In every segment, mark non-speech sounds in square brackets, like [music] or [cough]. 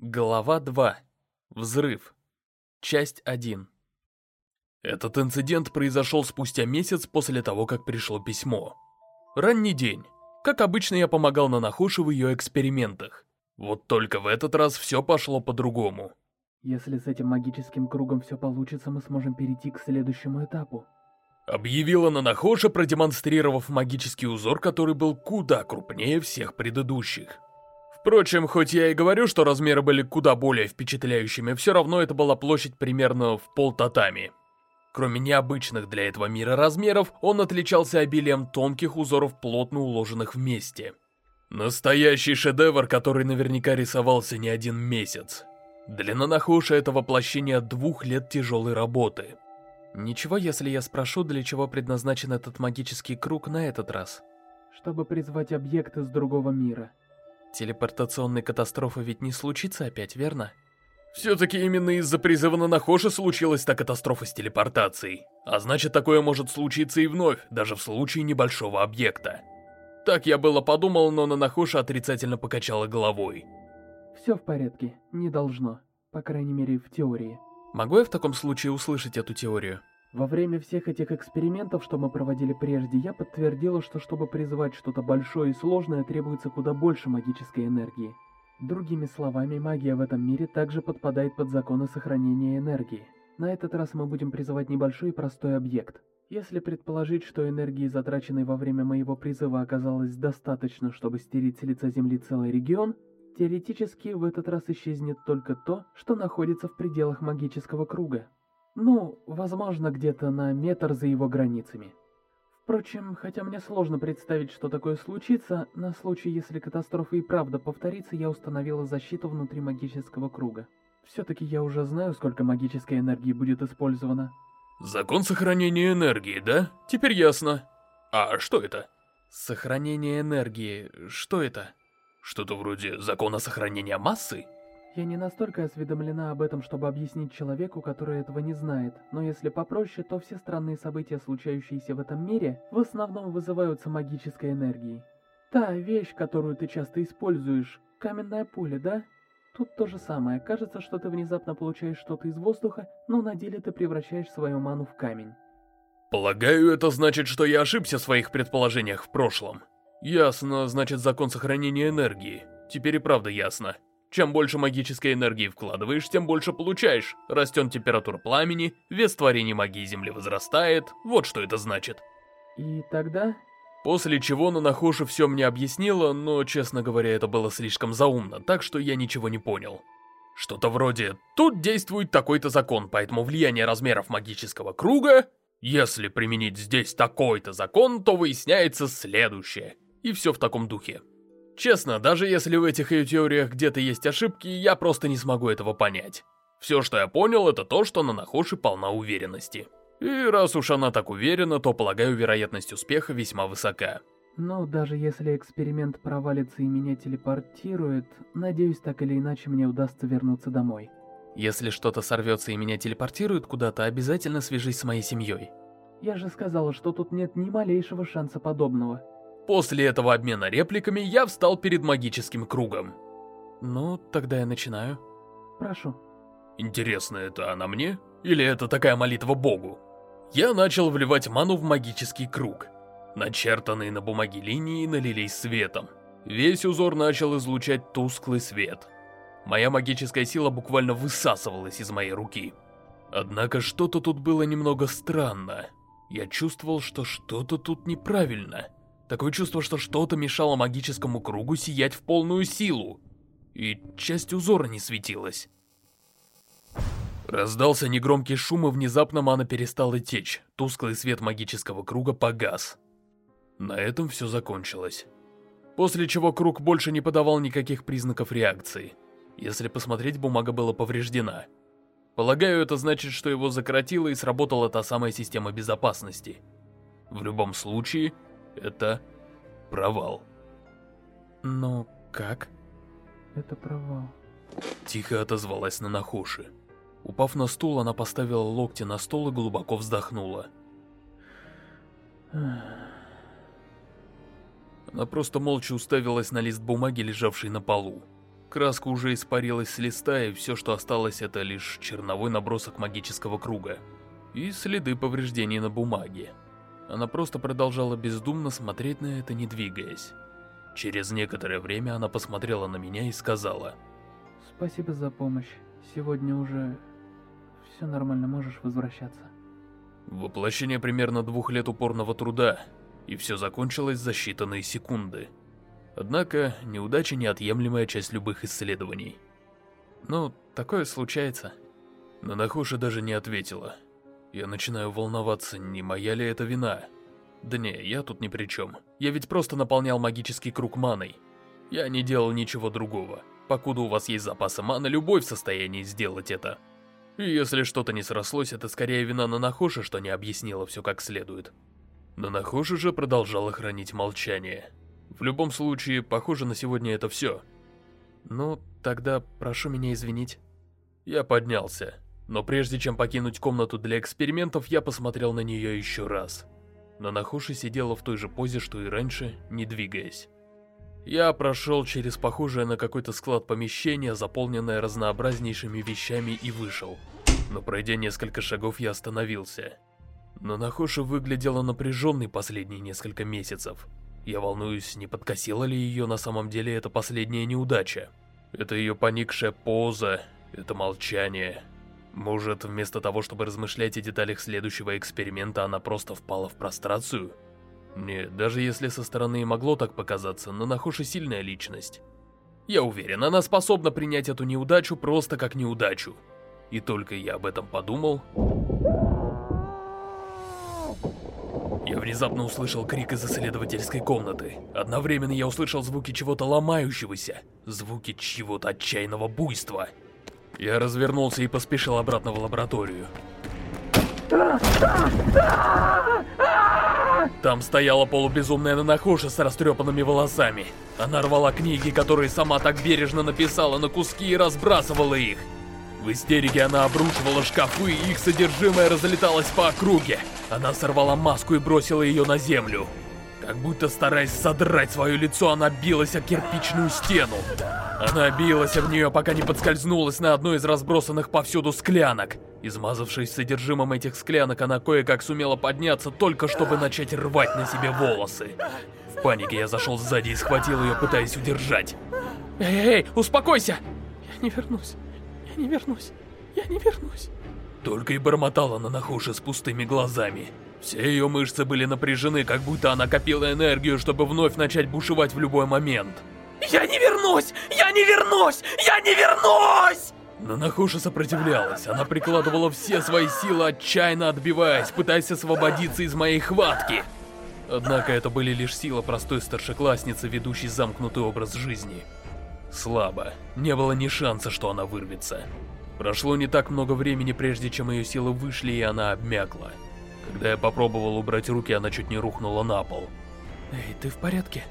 Глава 2. Взрыв. Часть 1. Этот инцидент произошел спустя месяц после того, как пришло письмо. Ранний день. Как обычно, я помогал Нанахоши в ее экспериментах. Вот только в этот раз все пошло по-другому. Если с этим магическим кругом все получится, мы сможем перейти к следующему этапу. Объявила Нанахоша, продемонстрировав магический узор, который был куда крупнее всех предыдущих. Впрочем, хоть я и говорю, что размеры были куда более впечатляющими, все равно это была площадь примерно в пол татами. Кроме необычных для этого мира размеров, он отличался обилием тонких узоров, плотно уложенных вместе. Настоящий шедевр, который наверняка рисовался не один месяц. Длина Нахуша — это воплощение двух лет тяжелой работы. Ничего, если я спрошу, для чего предназначен этот магический круг на этот раз? Чтобы призвать объект из другого мира. Телепортационной катастрофы ведь не случится опять, верно? Все-таки именно из-за призыва на Нахоши случилась та катастрофа с телепортацией. А значит, такое может случиться и вновь, даже в случае небольшого объекта. Так я было подумал, но Нанахоша отрицательно покачала головой. Все в порядке, не должно. По крайней мере, в теории. Могу я в таком случае услышать эту теорию? Во время всех этих экспериментов, что мы проводили прежде, я подтвердила, что чтобы призывать что-то большое и сложное, требуется куда больше магической энергии. Другими словами, магия в этом мире также подпадает под законы сохранения энергии. На этот раз мы будем призывать небольшой и простой объект. Если предположить, что энергии, затраченной во время моего призыва, оказалось достаточно, чтобы стереть с лица Земли целый регион, теоретически в этот раз исчезнет только то, что находится в пределах магического круга. Ну, возможно, где-то на метр за его границами. Впрочем, хотя мне сложно представить, что такое случится, на случай, если катастрофа и правда повторится, я установила защиту внутри магического круга. Все-таки я уже знаю, сколько магической энергии будет использовано. Закон сохранения энергии, да? Теперь ясно. А что это? Сохранение энергии, что это? Что-то вроде закона сохранения массы? Я не настолько осведомлена об этом, чтобы объяснить человеку, который этого не знает, но если попроще, то все странные события, случающиеся в этом мире, в основном вызываются магической энергией. Та вещь, которую ты часто используешь, каменное поле, да? Тут то же самое. Кажется, что ты внезапно получаешь что-то из воздуха, но на деле ты превращаешь свою ману в камень. Полагаю, это значит, что я ошибся в своих предположениях в прошлом. Ясно, значит закон сохранения энергии. Теперь и правда ясно. Чем больше магической энергии вкладываешь, тем больше получаешь. Растет температура пламени, вес творений магии Земли возрастает. Вот что это значит. И тогда... После чего Нанахоши все мне объяснила, но, честно говоря, это было слишком заумно, так что я ничего не понял. Что-то вроде «Тут действует такой-то закон, поэтому влияние размеров магического круга...» Если применить здесь такой-то закон, то выясняется следующее. И все в таком духе. Честно, даже если в этих ее теориях где-то есть ошибки, я просто не смогу этого понять. Все, что я понял, это то, что Нанахоши полна уверенности. И раз уж она так уверена, то, полагаю, вероятность успеха весьма высока. Но даже если эксперимент провалится и меня телепортирует, надеюсь, так или иначе мне удастся вернуться домой. Если что-то сорвется и меня телепортируют куда-то, обязательно свяжись с моей семьей. Я же сказала, что тут нет ни малейшего шанса подобного. После этого обмена репликами я встал перед магическим кругом. Ну, тогда я начинаю. Прошу. Интересно, это она мне? Или это такая молитва богу? Я начал вливать ману в магический круг. Начертанные на бумаге линии налились светом. Весь узор начал излучать тусклый свет. Моя магическая сила буквально высасывалась из моей руки. Однако что-то тут было немного странно. Я чувствовал, что что-то тут неправильно. Такое чувство, что что-то мешало магическому кругу сиять в полную силу. И часть узора не светилась. Раздался негромкий шум, и внезапно мана перестала течь. Тусклый свет магического круга погас. На этом все закончилось. После чего круг больше не подавал никаких признаков реакции. Если посмотреть, бумага была повреждена. Полагаю, это значит, что его закоротило и сработала та самая система безопасности. В любом случае, это провал. Но как? Это провал. Тихо отозвалась на Нахоши. Упав на стул, она поставила локти на стол и глубоко вздохнула. Она просто молча уставилась на лист бумаги, лежавший на полу. Краска уже испарилась с листа, и все, что осталось, это лишь черновой набросок магического круга. И следы повреждений на бумаге. Она просто продолжала бездумно смотреть на это, не двигаясь. Через некоторое время она посмотрела на меня и сказала. «Спасибо за помощь. Сегодня уже все нормально, можешь возвращаться». Воплощение примерно двух лет упорного труда, и все закончилось за считанные секунды. Однако, неудача неотъемлемая часть любых исследований. Ну, такое случается. Но Нахоша даже не ответила. Я начинаю волноваться, не моя ли это вина. Да не, я тут ни при чем. Я ведь просто наполнял магический круг маной. Я не делал ничего другого. Покуда у вас есть запасы маны, любой в состоянии сделать это. И если что-то не срослось, это скорее вина на Нахоши, что не объяснила все как следует. Но Нахоши же продолжала хранить молчание. В любом случае, похоже на сегодня это все. Ну, тогда прошу меня извинить. Я поднялся, но прежде чем покинуть комнату для экспериментов, я посмотрел на нее еще раз. Нанахоши сидела в той же позе, что и раньше, не двигаясь. Я прошел через похожее на какой-то склад помещение, заполненное разнообразнейшими вещами, и вышел. Но пройдя несколько шагов, я остановился. Нанахоши выглядела напряженной последние несколько месяцев. Я волнуюсь, не подкосила ли ее на самом деле эта последняя неудача. Это ее поникшая поза, это молчание. Может, вместо того, чтобы размышлять о деталях следующего эксперимента, она просто впала в прострацию? Нет, даже если со стороны и могло так показаться, но Нахоши сильная личность. Я уверен, она способна принять эту неудачу просто как неудачу. И только я об этом подумал... Я внезапно услышал крик из исследовательской комнаты. Одновременно я услышал звуки чего-то ломающегося, звуки чего-то отчаянного буйства. Я развернулся и поспешил обратно в лабораторию. Там стояла полубезумная Нанахоша с растрепанными волосами. Она рвала книги, которые сама так бережно написала на куски и разбрасывала их. В истерике она обрушивала шкафы, и их содержимое разлеталось по округе. Она сорвала маску и бросила ее на землю. Как будто стараясь содрать свое лицо, она билась о кирпичную стену. Она билась в нее, пока не подскользнулась на одной из разбросанных повсюду склянок. Измазавшись содержимым этих склянок, она кое-как сумела подняться, только чтобы начать рвать на себе волосы. В панике я зашел сзади и схватил ее, пытаясь удержать. Эй, эй, успокойся! Я не вернусь. Я не вернусь. Я не вернусь. Только и бормотала на нахуше с пустыми глазами. Все ее мышцы были напряжены, как будто она копила энергию, чтобы вновь начать бушевать в любой момент. «Я не вернусь! Я не вернусь! Я не вернусь!» Но Нахуша сопротивлялась. Она прикладывала все свои силы, отчаянно отбиваясь, пытаясь освободиться из моей хватки. Однако это были лишь силы простой старшеклассницы, ведущей замкнутый образ жизни. Слабо. Не было ни шанса, что она вырвется. Прошло не так много времени, прежде чем ее силы вышли, и она обмякла. Когда я попробовал убрать руки, она чуть не рухнула на пол. Эй, ты в порядке?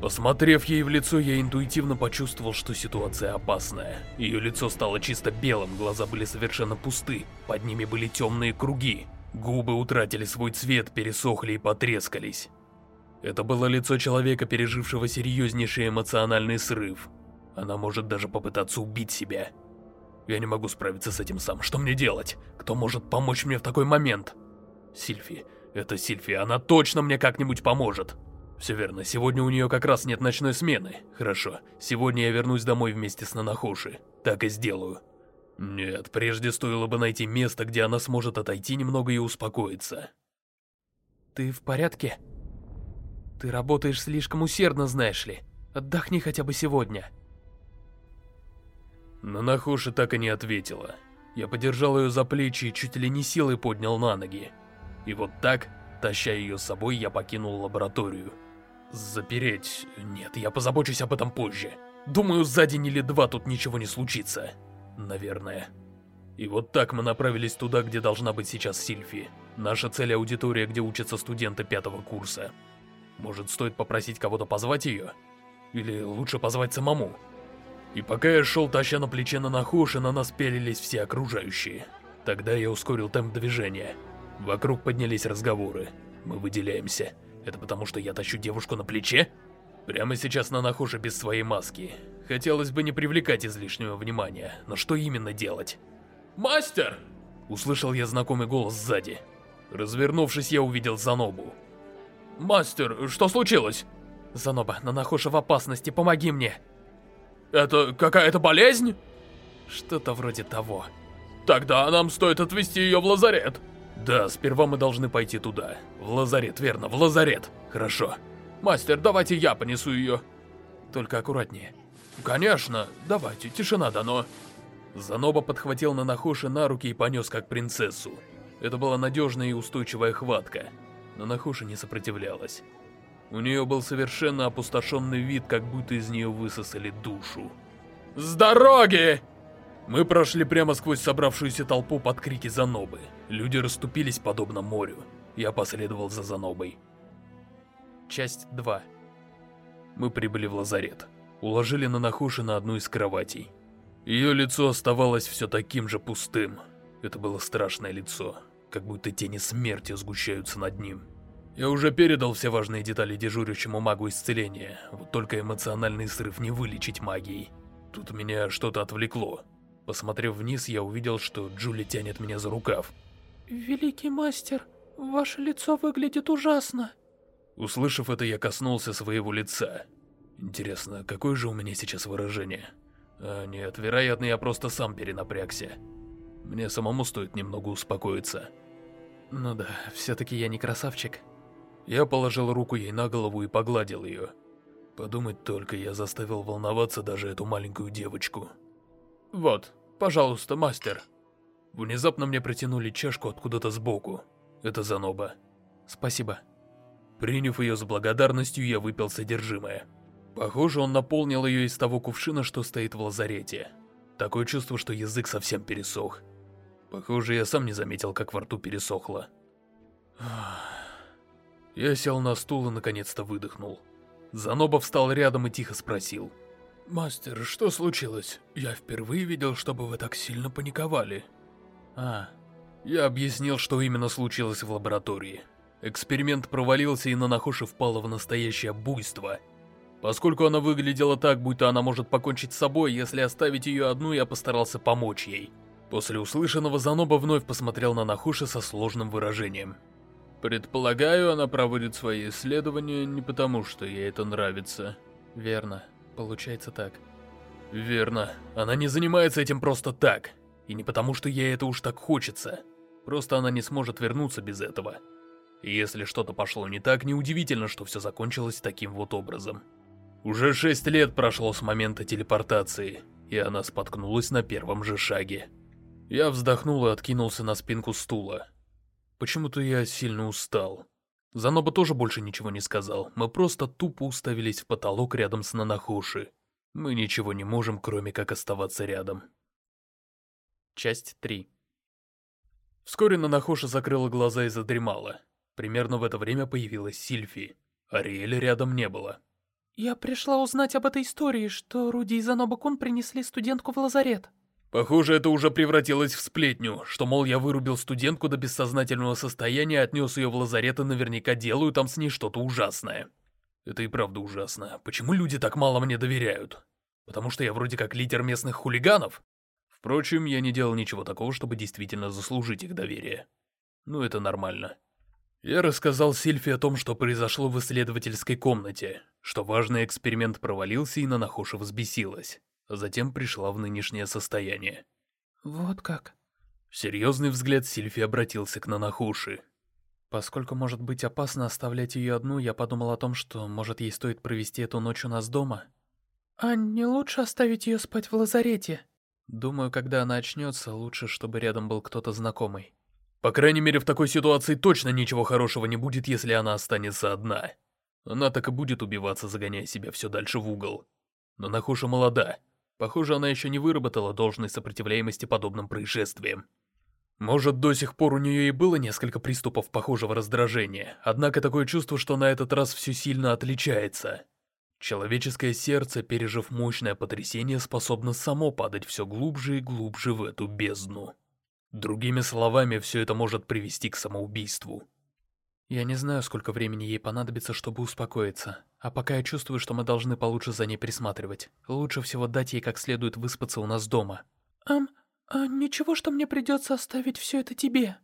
Посмотрев ей в лицо, я интуитивно почувствовал, что ситуация опасная. Ее лицо стало чисто белым, глаза были совершенно пусты, под ними были темные круги. Губы утратили свой цвет, пересохли и потрескались. Это было лицо человека, пережившего серьезнейший эмоциональный срыв. Она может даже попытаться убить себя. Я не могу справиться с этим сам. Что мне делать? Кто может помочь мне в такой момент? Сильфи. Это Сильфи. Она точно мне как-нибудь поможет. Все верно, сегодня у нее как раз нет ночной смены. Хорошо, сегодня я вернусь домой вместе с Нанахоши. Так и сделаю. Нет, прежде стоило бы найти место, где она сможет отойти немного и успокоиться. Ты в порядке? Ты работаешь слишком усердно, знаешь ли. Отдохни хотя бы сегодня. Нанахоши так и не ответила. Я подержал ее за плечи и чуть ли не силой поднял на ноги. И вот так, таща ее с собой, я покинул лабораторию. Запереть... Нет, я позабочусь об этом позже. Думаю, за день или два тут ничего не случится. Наверное. И вот так мы направились туда, где должна быть сейчас Сильфи. Наша цель аудитория, где учатся студенты пятого курса. Может, стоит попросить кого-то позвать ее? Или лучше позвать самому? И пока я шел, таща на плече на Нахуши, на нас пелились все окружающие. Тогда я ускорил темп движения. Вокруг поднялись разговоры. Мы выделяемся. Это потому, что я тащу девушку на плече? Прямо сейчас на Нахоже без своей маски. Хотелось бы не привлекать излишнего внимания, но что именно делать? «Мастер!» Услышал я знакомый голос сзади. Развернувшись, я увидел Занобу. «Мастер, что случилось?» «Заноба, Нанахоша в опасности, помоги мне!» «Это какая-то болезнь?» «Что-то вроде того». «Тогда нам стоит отвезти ее в лазарет». «Да, сперва мы должны пойти туда. В лазарет, верно, в лазарет. Хорошо. Мастер, давайте я понесу ее». «Только аккуратнее». «Конечно, давайте, тишина дано». Заноба подхватил Нанахоши на руки и понес как принцессу. Это была надежная и устойчивая хватка. Нанахоши не сопротивлялась. У нее был совершенно опустошенный вид, как будто из нее высосали душу. «С дороги!» Мы прошли прямо сквозь собравшуюся толпу под крики Занобы. Люди расступились подобно морю. Я последовал за Занобой. Часть 2 Мы прибыли в лазарет. Уложили Нанахуши на одну из кроватей. Ее лицо оставалось все таким же пустым. Это было страшное лицо, как будто тени смерти сгущаются над ним. Я уже передал все важные детали дежурящему магу исцеления, вот только эмоциональный срыв не вылечить магией. Тут меня что-то отвлекло. Посмотрев вниз, я увидел, что Джули тянет меня за рукав. «Великий мастер, ваше лицо выглядит ужасно». Услышав это, я коснулся своего лица. Интересно, какое же у меня сейчас выражение? А нет, вероятно, я просто сам перенапрягся. Мне самому стоит немного успокоиться. Ну да, все-таки я не красавчик. Я положил руку ей на голову и погладил ее. Подумать только, я заставил волноваться даже эту маленькую девочку. Вот, пожалуйста, мастер. Внезапно мне протянули чашку откуда-то сбоку. Это Заноба. Спасибо. Приняв ее с благодарностью, я выпил содержимое. Похоже, он наполнил ее из того кувшина, что стоит в лазарете. Такое чувство, что язык совсем пересох. Похоже, я сам не заметил, как во рту пересохло. Я сел на стул и наконец-то выдохнул. Заноба встал рядом и тихо спросил. «Мастер, что случилось? Я впервые видел, чтобы вы так сильно паниковали». «А...» Я объяснил, что именно случилось в лаборатории. Эксперимент провалился, и Нанахоши впала в настоящее буйство – Поскольку она выглядела так, будто она может покончить с собой, если оставить ее одну, я постарался помочь ей. После услышанного Заноба вновь посмотрел на Нахуши со сложным выражением. Предполагаю, она проводит свои исследования не потому, что ей это нравится. Верно. Получается так. Верно. Она не занимается этим просто так. И не потому, что ей это уж так хочется. Просто она не сможет вернуться без этого. Если что-то пошло не так, неудивительно, что все закончилось таким вот образом. Уже шесть лет прошло с момента телепортации, и она споткнулась на первом же шаге. Я вздохнул и откинулся на спинку стула. Почему-то я сильно устал. Заноба тоже больше ничего не сказал, мы просто тупо уставились в потолок рядом с Нанахоши. Мы ничего не можем, кроме как оставаться рядом. Часть 3 Вскоре Нанахоша закрыла глаза и задремала. Примерно в это время появилась Сильфи. Ариэля рядом не было. Я пришла узнать об этой истории, что Руди и Заноба-кун принесли студентку в лазарет. Похоже, это уже превратилось в сплетню, что, мол, я вырубил студентку до бессознательного состояния, отнес ее в лазарет и наверняка делаю там с ней что-то ужасное. Это и правда ужасно. Почему люди так мало мне доверяют? Потому что я вроде как лидер местных хулиганов? Впрочем, я не делал ничего такого, чтобы действительно заслужить их доверие. Ну, это нормально. Я рассказал Сильфи о том, что произошло в исследовательской комнате, что важный эксперимент провалился и Нанахоша взбесилась, затем пришла в нынешнее состояние. Вот как? Серьезный взгляд Сильфи обратился к Нанахоши. Поскольку может быть опасно оставлять ее одну, я подумал о том, что, может, ей стоит провести эту ночь у нас дома. А не лучше оставить ее спать в лазарете? Думаю, когда она очнется, лучше, чтобы рядом был кто-то знакомый. По крайней мере, в такой ситуации точно ничего хорошего не будет, если она останется одна. Она так и будет убиваться, загоняя себя все дальше в угол. Но Нахуша молода. Похоже, она еще не выработала должной сопротивляемости подобным происшествиям. Может, до сих пор у нее и было несколько приступов похожего раздражения, однако такое чувство, что на этот раз все сильно отличается. Человеческое сердце, пережив мощное потрясение, способно само падать все глубже и глубже в эту бездну. Другими словами, все это может привести к самоубийству. Я не знаю, сколько времени ей понадобится, чтобы успокоиться. А пока я чувствую, что мы должны получше за ней присматривать. Лучше всего дать ей как следует выспаться у нас дома. Ам, а ничего, что мне придется оставить все это тебе?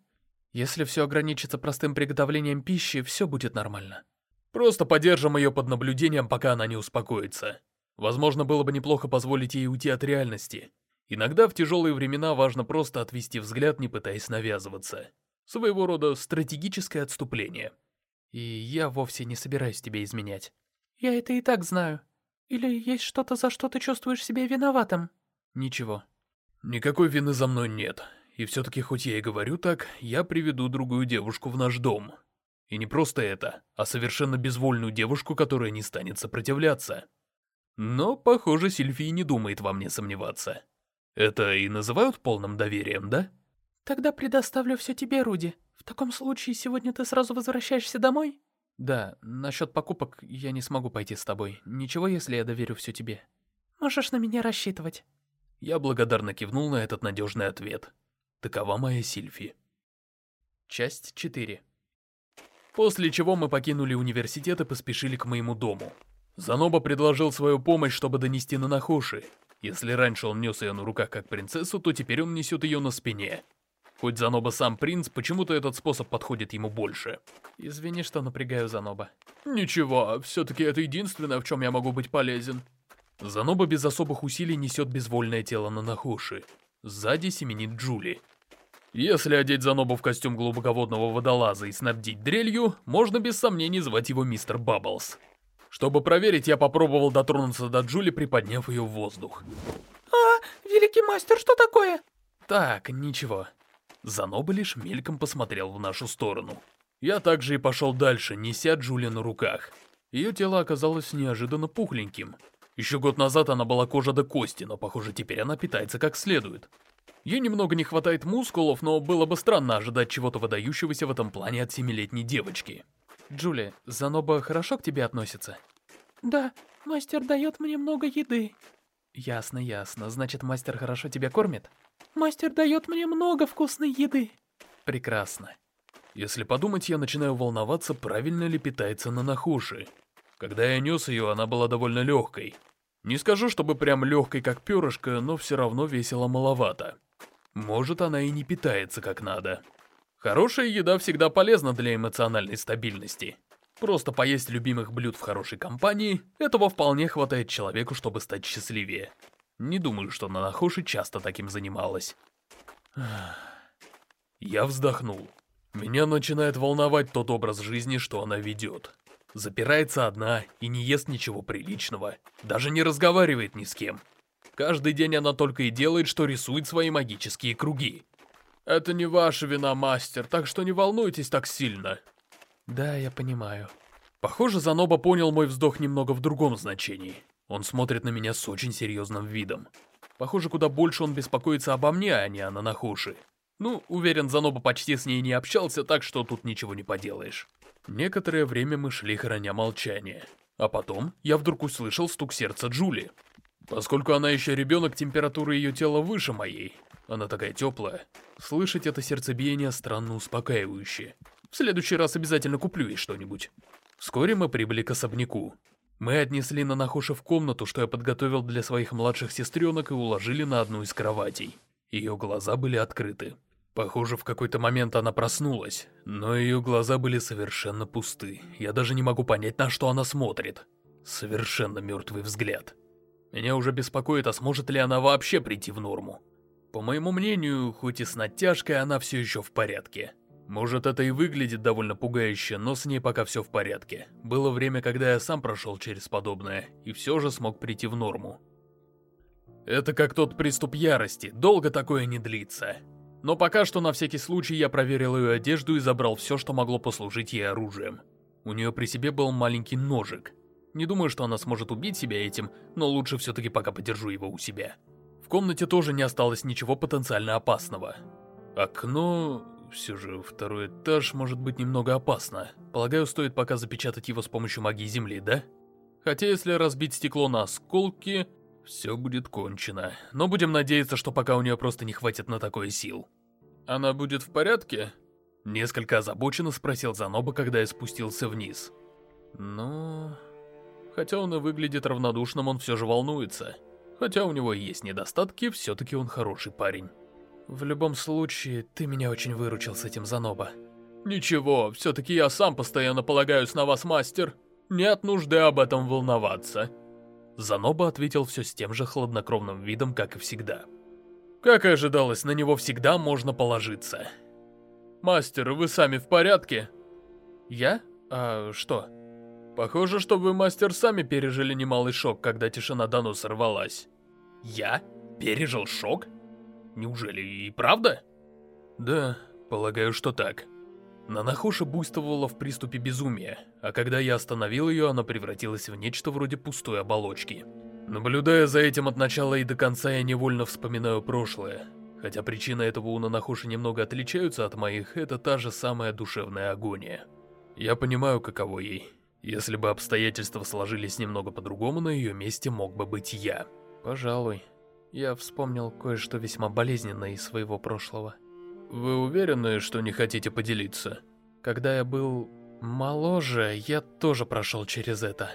Если все ограничится простым приготовлением пищи, все будет нормально. Просто подержим ее под наблюдением, пока она не успокоится. Возможно, было бы неплохо позволить ей уйти от реальности. Иногда в тяжелые времена важно просто отвести взгляд, не пытаясь навязываться. Своего рода стратегическое отступление. И я вовсе не собираюсь тебе изменять. Я это и так знаю. Или есть что-то, за что ты чувствуешь себя виноватым? Ничего. Никакой вины за мной нет. И все-таки, хоть я и говорю так, я приведу другую девушку в наш дом. И не просто это, а совершенно безвольную девушку, которая не станет сопротивляться. Но, похоже, Сильфи не думает во мне сомневаться. Это и называют полным доверием, да? Тогда предоставлю все тебе, Руди. В таком случае сегодня ты сразу возвращаешься домой? Да, насчет покупок я не смогу пойти с тобой. Ничего, если я доверю все тебе. Можешь на меня рассчитывать. Я благодарно кивнул на этот надежный ответ. Такова моя Сильфи. Часть 4 После чего мы покинули университет и поспешили к моему дому. Заноба предложил свою помощь, чтобы донести на Нахоши. Если раньше он нес ее на руках как принцессу, то теперь он несет ее на спине. Хоть Заноба сам принц, почему-то этот способ подходит ему больше. Извини, что напрягаю Заноба. Ничего, все-таки это единственное, в чем я могу быть полезен. Заноба без особых усилий несет безвольное тело на Нахоши. Сзади семенит Джули. Если одеть Занобу в костюм глубоководного водолаза и снабдить дрелью, можно без сомнений звать его мистер Бабблс. Чтобы проверить, я попробовал дотронуться до Джули, приподняв ее в воздух. А, великий мастер, что такое? Так, ничего. Заноба лишь мельком посмотрел в нашу сторону. Я также и пошел дальше, неся Джули на руках. Ее тело оказалось неожиданно пухленьким. Еще год назад она была кожа до кости, но, похоже, теперь она питается как следует. Ей немного не хватает мускулов, но было бы странно ожидать чего-то выдающегося в этом плане от семилетней девочки. Джули, Заноба хорошо к тебе относится? Да, мастер дает мне много еды. Ясно, ясно. Значит, мастер хорошо тебя кормит? Мастер дает мне много вкусной еды. Прекрасно. Если подумать, я начинаю волноваться, правильно ли питается на нахуши. Когда я нес ее, она была довольно легкой. Не скажу, чтобы прям легкой, как перышко, но все равно весила маловато. Может, она и не питается как надо. Хорошая еда всегда полезна для эмоциональной стабильности. Просто поесть любимых блюд в хорошей компании, этого вполне хватает человеку, чтобы стать счастливее. Не думаю, что Нанахоши часто таким занималась. [sighs] Я вздохнул. Меня начинает волновать тот образ жизни, что она ведет. Запирается одна и не ест ничего приличного. Даже не разговаривает ни с кем. Каждый день она только и делает, что рисует свои магические круги. Это не ваша вина, мастер, так что не волнуйтесь так сильно. Да, я понимаю. Похоже, Заноба понял мой вздох немного в другом значении. Он смотрит на меня с очень серьезным видом. Похоже, куда больше он беспокоится обо мне, а не о Нанахоши. Ну, уверен, Заноба почти с ней не общался, так что тут ничего не поделаешь. Некоторое время мы шли, храня молчание. А потом я вдруг услышал стук сердца Джули. Поскольку она еще ребенок, температура ее тела выше моей. Она такая теплая. Слышать это сердцебиение странно успокаивающе. В следующий раз обязательно куплю ей что-нибудь. Вскоре мы прибыли к особняку. Мы отнесли Нанахоши в комнату, что я подготовил для своих младших сестренок, и уложили на одну из кроватей. Ее глаза были открыты. Похоже, в какой-то момент она проснулась, но ее глаза были совершенно пусты. Я даже не могу понять, на что она смотрит. Совершенно мертвый взгляд. Меня уже беспокоит, а сможет ли она вообще прийти в норму. По моему мнению, хоть и с натяжкой, она все еще в порядке. Может, это и выглядит довольно пугающе, но с ней пока все в порядке. Было время, когда я сам прошел через подобное, и все же смог прийти в норму. Это как тот приступ ярости, долго такое не длится. Но пока что на всякий случай я проверил ее одежду и забрал все, что могло послужить ей оружием. У нее при себе был маленький ножик. Не думаю, что она сможет убить себя этим, но лучше все-таки пока подержу его у себя. В комнате тоже не осталось ничего потенциально опасного. Окно... Все же второй этаж может быть немного опасно. Полагаю, стоит пока запечатать его с помощью магии Земли, да? Хотя если разбить стекло на осколки, все будет кончено. Но будем надеяться, что пока у нее просто не хватит на такое сил. Она будет в порядке? Несколько озабоченно спросил Заноба, когда я спустился вниз. Ну... Хотя он и выглядит равнодушным, он все же волнуется. Хотя у него и есть недостатки, все-таки он хороший парень. В любом случае, ты меня очень выручил с этим Заноба. Ничего, все-таки я сам постоянно полагаюсь на вас, мастер. Нет нужды об этом волноваться. Заноба ответил все с тем же хладнокровным видом, как и всегда. Как и ожидалось, на него всегда можно положиться. Мастер, вы сами в порядке? Я? А что? Похоже, что вы, мастер, сами пережили немалый шок, когда тишина Дану сорвалась. Я? Пережил шок? Неужели и правда? Да, полагаю, что так. Нанахоша буйствовала в приступе безумия, а когда я остановил ее, она превратилась в нечто вроде пустой оболочки. Наблюдая за этим от начала и до конца, я невольно вспоминаю прошлое. Хотя причины этого у Нанахоши немного отличаются от моих, это та же самая душевная агония. Я понимаю, каково ей. Если бы обстоятельства сложились немного по-другому, на ее месте мог бы быть я. Пожалуй. Я вспомнил кое-что весьма болезненное из своего прошлого. Вы уверены, что не хотите поделиться? Когда я был моложе, я тоже прошел через это.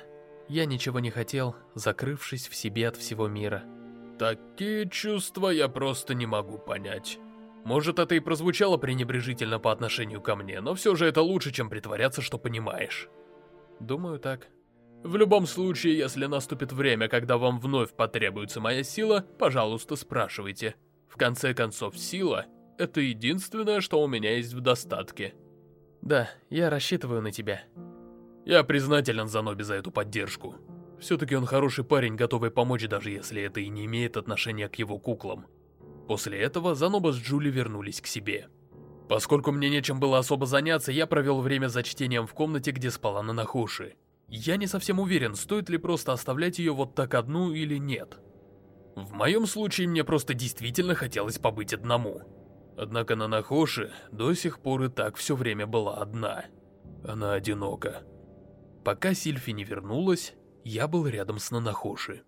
Я ничего не хотел, закрывшись в себе от всего мира. Такие чувства я просто не могу понять. Может, это и прозвучало пренебрежительно по отношению ко мне, но все же это лучше, чем притворяться, что понимаешь. Думаю так. В любом случае, если наступит время, когда вам вновь потребуется моя сила, пожалуйста, спрашивайте. В конце концов, сила — это единственное, что у меня есть в достатке. Да, я рассчитываю на тебя. Я признателен Заноби за эту поддержку. Все-таки он хороший парень, готовый помочь, даже если это и не имеет отношения к его куклам. После этого Заноба с Джули вернулись к себе. Поскольку мне нечем было особо заняться, я провел время за чтением в комнате, где спала Нанахоши. Я не совсем уверен, стоит ли просто оставлять ее вот так одну или нет. В моем случае мне просто действительно хотелось побыть одному. Однако Нанахоши до сих пор и так все время была одна. Она одинока. Пока Сильфи не вернулась, я был рядом с Нанахоши.